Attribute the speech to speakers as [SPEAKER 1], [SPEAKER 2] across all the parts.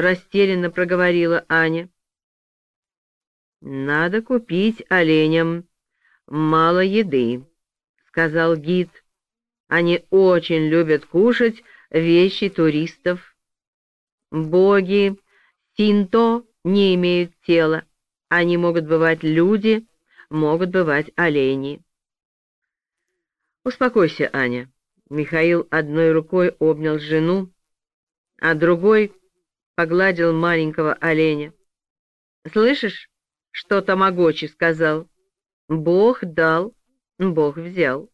[SPEAKER 1] растерянно проговорила Аня. «Надо купить оленям мало еды», — сказал гид. «Они очень любят кушать вещи туристов. Боги Синто не имеют тела. Они могут бывать люди, могут бывать олени». «Успокойся, Аня». Михаил одной рукой обнял жену, а другой погладил маленького оленя. «Слышишь, что Тамагочи сказал? Бог дал, Бог взял».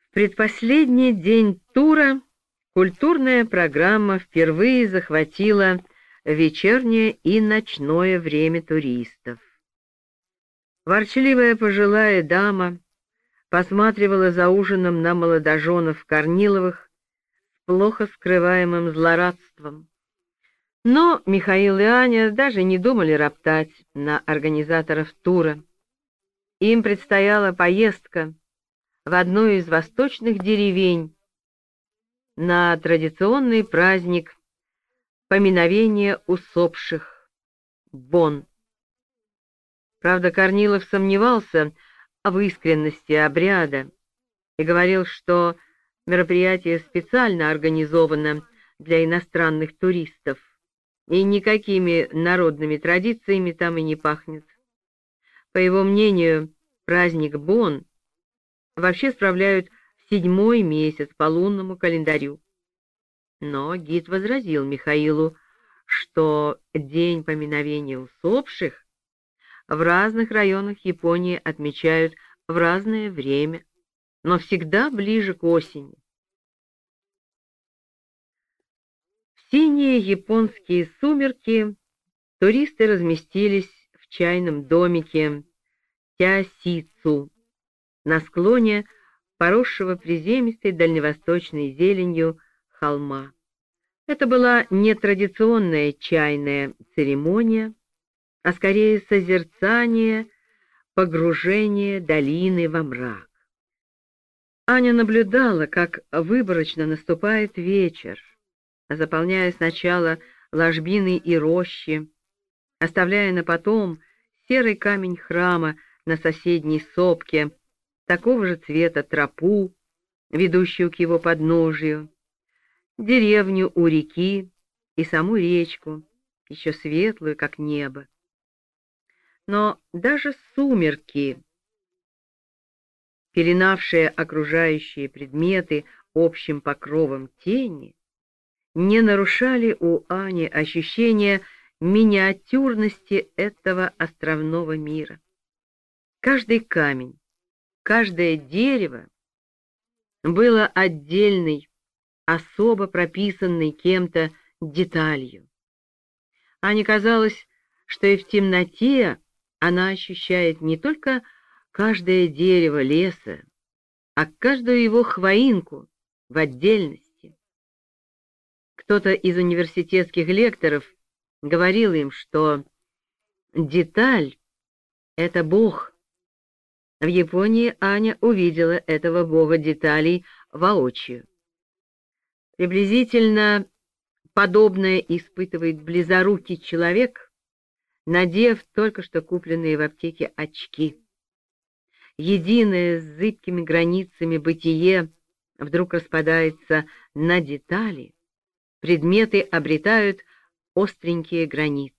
[SPEAKER 1] В предпоследний день тура культурная программа впервые захватила вечернее и ночное время туристов. Ворчливая пожилая дама посматривала за ужином на молодоженов Корниловых плохо скрываемым злорадством. Но Михаил и Аня даже не думали роптать на организаторов тура. Им предстояла поездка в одну из восточных деревень на традиционный праздник поминовения усопших — Бон. Правда, Корнилов сомневался, в искренности обряда и говорил, что мероприятие специально организовано для иностранных туристов, и никакими народными традициями там и не пахнет. По его мнению, праздник Бон вообще справляют в седьмой месяц по лунному календарю. Но гид возразил Михаилу, что день поминовения усопших в разных районах Японии отмечают в разное время, но всегда ближе к осени. В синие японские сумерки туристы разместились в чайном домике Тясицу на склоне поросшего приземистой дальневосточной зеленью холма. Это была нетрадиционная чайная церемония, а скорее созерцание, погружение долины во мрак. Аня наблюдала, как выборочно наступает вечер, заполняя сначала ложбины и рощи, оставляя на потом серый камень храма на соседней сопке, такого же цвета тропу, ведущую к его подножию, деревню у реки и саму речку, еще светлую, как небо. Но даже сумерки, пеленавшие окружающие предметы общим покровом тени, не нарушали у Ани ощущения миниатюрности этого островного мира. Каждый камень, каждое дерево было отдельной, особо прописанной кем-то деталью. Ане казалось, что и в темноте она ощущает не только каждое дерево леса, а каждую его хвоинку в отдельности. Кто-то из университетских лекторов говорил им, что деталь — это Бог. В Японии Аня увидела этого Бога деталей воочию. Приблизительно подобное испытывает близорукий человек — надев только что купленные в аптеке очки. Единое с зыбкими границами бытие вдруг распадается на детали, предметы обретают остренькие границы.